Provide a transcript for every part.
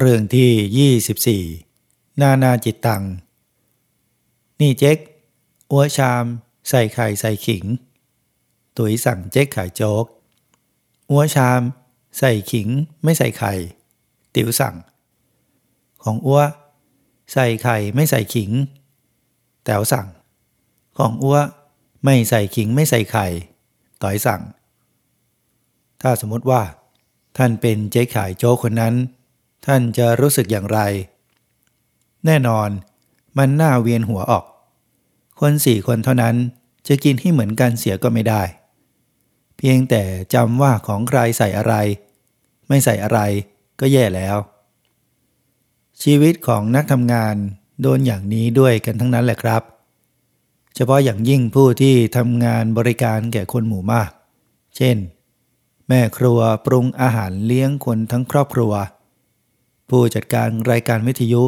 เรื่องที่ 24 นานาจิตตัง นี่เจ๊กอัวชามใส่ไข่ใส่ขิง ตุ๋ยสั่งเจ๊กขายโจ๊กอัวชาม ใส่ขิงไม่ใส่ไข่ ติ๋วสั่ง ของอัวใส่ไข่ไม่ใส่ขิง แต๋วสั่ง ของอัวไม่ใส่ขิงไม่ใส่ไข่ ต่อยสั่ง ถ้าสมมติว่า ท่านเป็นเจ๊ขายโจ๊กคนนั้น ท่านจะรู้สึกอย่างไร แน่นอน มันน่าเวียนหัวออก คนสี่คนเท่านั้นจะกินให้เหมือนกันเสียก็ไม่ได้ เพียงแต่จำว่าของใครใส่อะไร ไม่ใส่อะไรก็แย่แล้ว ชีวิตของนักทำงานโดนอย่างนี้ด้วยกันทั้งนั้นแหละครับ เฉพาะอย่างยิ่งผู้ที่ทำงานบริการแก่คนหมู่มาก เช่น แม่ครัวปรุงอาหารเลี้ยงคนทั้งครอบครัว ผู้จัดการรายการวิทยุ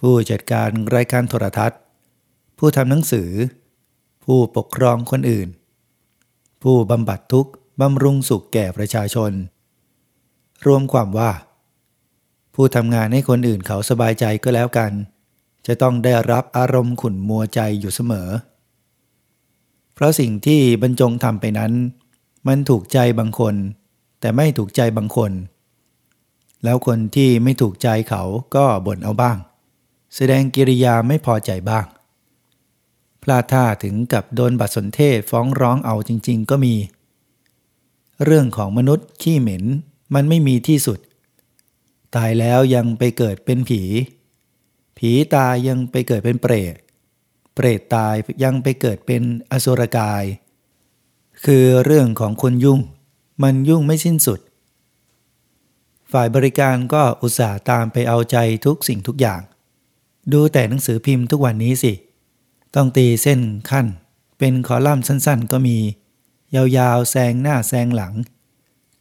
ผู้จัดการรายการโทรทัศน์ ผู้ทำหนังสือ ผู้ปกครองคนอื่น ผู้บำบัดทุกข์บำรุงสุขแก่ประชาชน รวมความว่า ผู้ทำงานให้คนอื่นเขาสบายใจก็แล้วกัน จะต้องได้รับอารมณ์ขุ่นมัวใจอยู่เสมอ เพราะสิ่งที่บรรจงทำไปนั้น มันถูกใจบางคน แต่ไม่ถูกใจบางคน แล้วคนที่ไม่ถูกใจเขาก็บ่นเอาบ้าง แสดงกิริยาไม่พอใจบ้าง พลาดท่าถึงกับโดนบัตรสนเทศฟ้องร้องเอาจริง ๆ ก็มี เรื่องของมนุษย์ขี้เหม็นมันไม่มีที่สุด ตายแล้วยังไปเกิดเป็นผี ผีตายยังไปเกิดเป็นเปรต เปรตตายยังไปเกิดเป็นอสุรกาย คือเรื่องของคนยุ่ง มันยุ่งไม่สิ้นสุด ฝ่ายบริการก็อุตส่าห์ตามไปเอาใจทุกสิ่งทุกอย่าง ดูแต่หนังสือพิมพ์ทุกวันนี้สิ ต้องตีเส้นขั้น เป็นคอลัมน์สั้นๆ ก็มี ยาวๆแซงหน้าแซงหลัง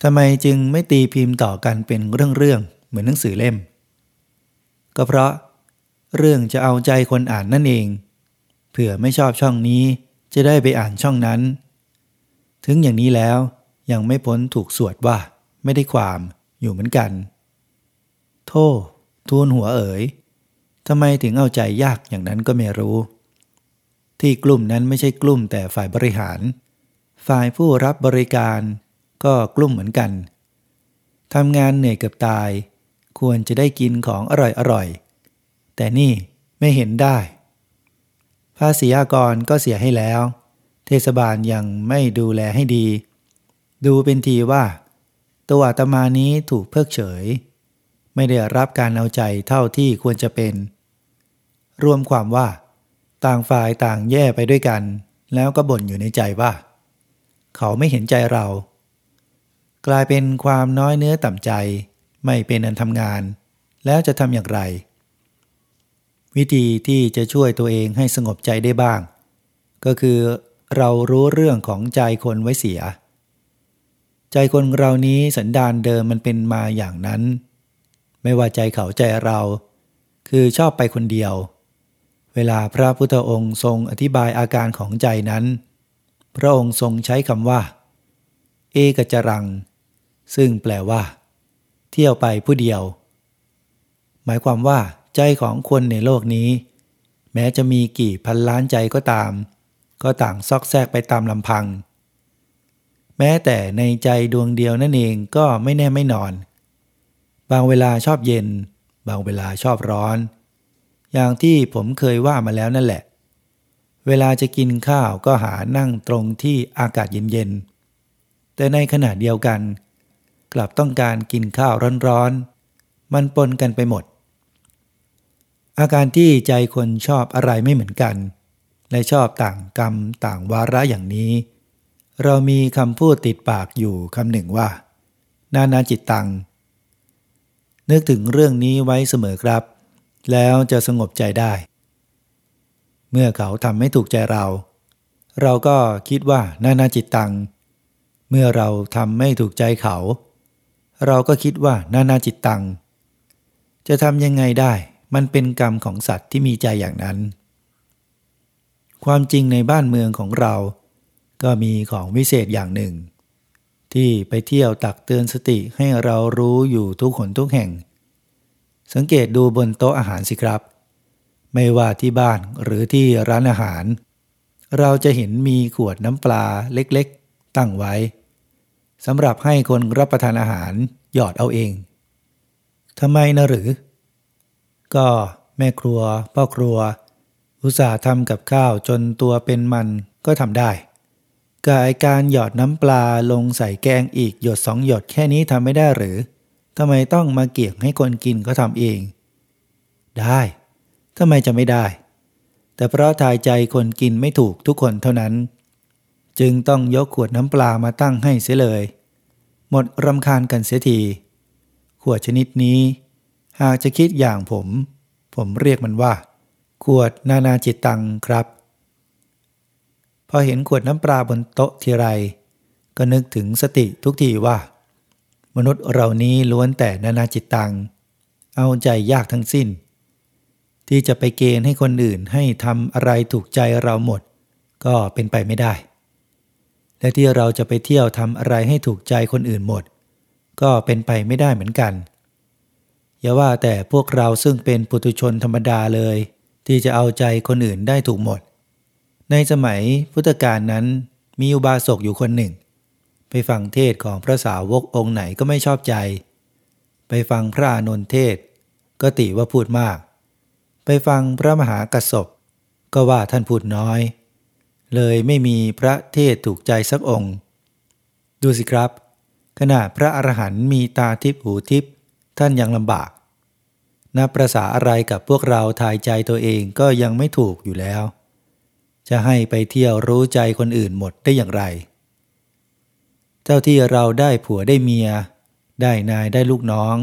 ทำไมจึงไม่ตีพิมพ์ต่อกันเป็นเรื่องๆเหมือนหนังสือเล่ม ก็เพราะ เรื่องจะเอาใจคนอ่านนั่นเอง เผื่อไม่ชอบช่องนี้จะได้ไปอ่านช่องนั้น ถึงอย่างนี้แล้วยังไม่พ้นถูกสวดว่าไม่ได้ความ อยู่เหมือนกัน โทษทูลหัวเอ๋ยทำไมถึงเอาใจยากอย่างนั้นก็ไม่รู้ ที่กลุ่มนั้นไม่ใช่กลุ่มแต่ฝ่ายบริหาร ฝ่ายผู้รับบริการก็กลุ่มเหมือนกันทำงานเหนื่อยเกับตาย ควรจะได้กินของอร่อยอร่อย แต่นี่ไม่เห็นได้ ภาษีอากรก็เสียให้แล้ว เทศบาลยังไม่ดูแลให้ดี ดูเป็นทีว่า ตัวอาตมานี้ถูกเพิกเฉย ไม่ได้รับการเอาใจเท่าที่ควรจะเป็น รวมความว่า ต่างฝ่ายต่างแย่ไปด้วยกัน แล้วก็บ่นอยู่ในใจว่า เขาไม่เห็นใจเรา กลายเป็นความน้อยเนื้อต่ำใจ ไม่เป็นอันทำงาน แล้วจะทำอย่างไร วิธีที่จะช่วยตัวเองให้สงบใจได้บ้าง ก็คือเรารู้เรื่องของใจคนไว้เสีย ใจคนเรานี้สันดานเดิมมันเป็นมาอย่างนั้น ไม่ว่าใจเขาใจเรา คือชอบไปคนเดียว เวลาพระพุทธองค์ทรงอธิบายอาการของใจนั้น พระองค์ทรงใช้คำว่า เอกจรัง ซึ่งแปลว่า เที่ยวไปผู้เดียว หมายความว่า ใจของคนในโลกนี้ แม้จะมีกี่พันล้านใจก็ตาม ก็ต่างซอกแซกไปตามลำพัง แม้แต่ในใจดวงเดียวนั่นเองก็ไม่แน่ไม่นอน บางเวลาชอบเย็น บางเวลาชอบร้อน อย่างที่ผมเคยว่ามาแล้วนั่นแหละ เวลาจะกินข้าวก็หานั่งตรงที่อากาศเย็นๆ แต่ในขณะเดียวกัน กลับต้องการกินข้าวร้อนๆ มันปนกันไปหมด อาการที่ใจคนชอบอะไรไม่เหมือนกัน และชอบต่างกรรมต่างวาระอย่างนี้ เรามีคำพูดติดปากอยู่คำหนึ่งว่า นานาจิตตัง นึกถึงเรื่องนี้ไว้เสมอครับ แล้วจะสงบใจได้ เมื่อเขาทำไม่ถูกใจเรา เราก็คิดว่านานาจิตตัง เมื่อเราทำไม่ถูกใจเขา เราก็คิดว่านานาจิตตัง จะทำยังไงได้มันเป็นกรรมของสัตว์ที่มีใจอย่างนั้น ความจริงในบ้านเมืองของเรา ก็มีของวิเศษอย่างหนึ่ง ที่ไปเที่ยวตักเตือนสติให้เรารู้อยู่ทุกหนทุกแห่ง สังเกตดูบนโต๊ะอาหารสิครับ ไม่ว่าที่บ้านหรือที่ร้านอาหาร เราจะเห็นมีขวดน้ำปลาเล็กๆ ตั้งไว้สำหรับให้คนรับประทานอาหารหยอดเอาเองทำไมนะหรือ ก็แม่ครัวพ่อครัว อุตส่าห์ทำกับข้าวจนตัวเป็นมันก็ทำได้ กายการหยอดน้ำปลาลงใส่แกงอีกหยดสองหยดแค่นี้ทำไม่ได้หรือทำไมต้องมาเกี่ยงให้คนกินเขาทำเอง ได้ทำไมจะไม่ได้ แต่เพราะทายใจคนกินไม่ถูกทุกคนเท่านั้น จึงต้องยกขวดน้ำปลามาตั้งให้เสียเลย หมดรำคาญกันเสียทีขวดชนิดนี้ หากจะคิดอย่างผม ผมเรียกมันว่า ขวดนานาจิตตังครับ อเห็นขวดน้ำปลาบนโต๊ะทีไร ก็นึกถึงสติทุกทีว่า มนุษย์เรานี้ล้วนแต่นานาจิตตัง เอาใจยากทั้งสิ้น ที่จะไปเกณฑ์ให้คนอื่นให้ทำอะไรถูกใจเราหมด ก็เป็นไปไม่ได้ และที่เราจะไปเที่ยวทำอะไรให้ถูกใจคนอื่นหมด ก็เป็นไปไม่ได้เหมือนกัน อย่าว่าแต่พวกเราซึ่งเป็นปุถุชนธรรมดาเลย ที่จะเอาใจคนอื่นได้ถูกหมด ในสมัยพุทธกาลนั้นมีอุบาสกอยู่คนหนึ่ง ไปฟังเทศของพระสาวกองค์ไหนก็ไม่ชอบใจ ไปฟังพระอนนเทศ ก็ติว่าพูดมาก ไปฟังพระมหากัสสปก็ว่าท่านพูดน้อย เลยไม่มีพระเทศถูกใจสักองค์ ดูสิครับขณะพระอรหันต์มีตาทิพหูทิพท่านยังลำบากนับประษาอะไรกับพวกเราทายใจตัวเองก็ยังไม่ถูกอยู่แล้ว จะให้ไปเที่ยวรู้ใจคนอื่นหมดได้อย่างไร เจ้าที่เราได้ผัวได้เมีย ได้นายได้ลูกน้อง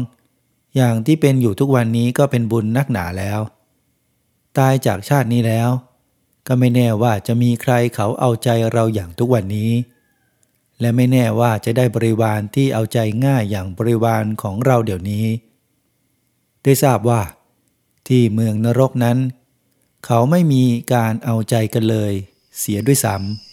อย่างที่เป็นอยู่ทุกวันนี้ก็เป็นบุญนักหนาแล้ว ตายจากชาตินี้แล้ว ก็ไม่แน่ว่าจะมีใครเขาเอาใจเราอย่างทุกวันนี้ และไม่แน่ว่าจะได้บริวารที่เอาใจง่ายอย่างบริวารของเราเดี๋ยวนี้ ได้ทราบว่า ที่เมืองนรกนั้น เขาไม่มีการเอาใจกันเลย เสียด้วยซ้ำ